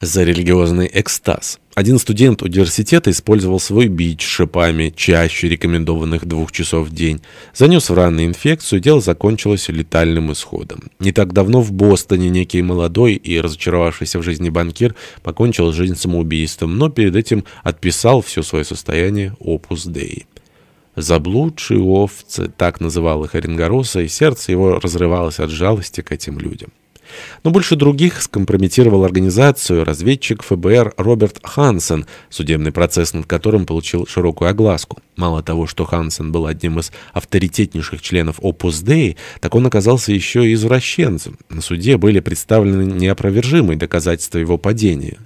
за религиозный экстаз. Один студент университета использовал свой бич шипами чаще рекомендованных двух часов в день. Занес в раны инфекцию, дело закончилось летальным исходом. Не так давно в Бостоне некий молодой и разочаровавшийся в жизни банкир покончил жизнь самоубийством, но перед этим отписал все свое состояние Opus Dei. Заблудшие овцы, так называл их Оренгороса, и сердце его разрывалось от жалости к этим людям. Но больше других скомпрометировал организацию разведчик ФБР Роберт Хансен, судебный процесс над которым получил широкую огласку. Мало того, что Хансен был одним из авторитетнейших членов Opus Dei, так он оказался еще и извращенцем. На суде были представлены неопровержимые доказательства его падения.